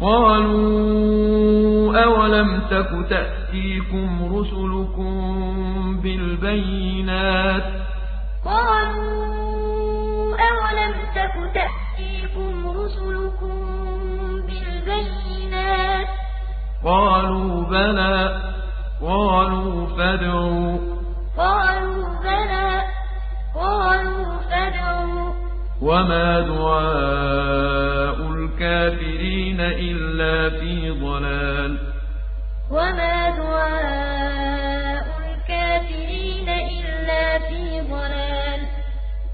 قالوا أولم تك تأتيكم رسلكم بالبينات قالوا أولم تك تأتيكم رسلكم بالبينات قالوا بلى قالوا فادعوا قالوا بلى قالوا فادعوا وما دعاء الكافرين إلا في ضلال. وما دعاء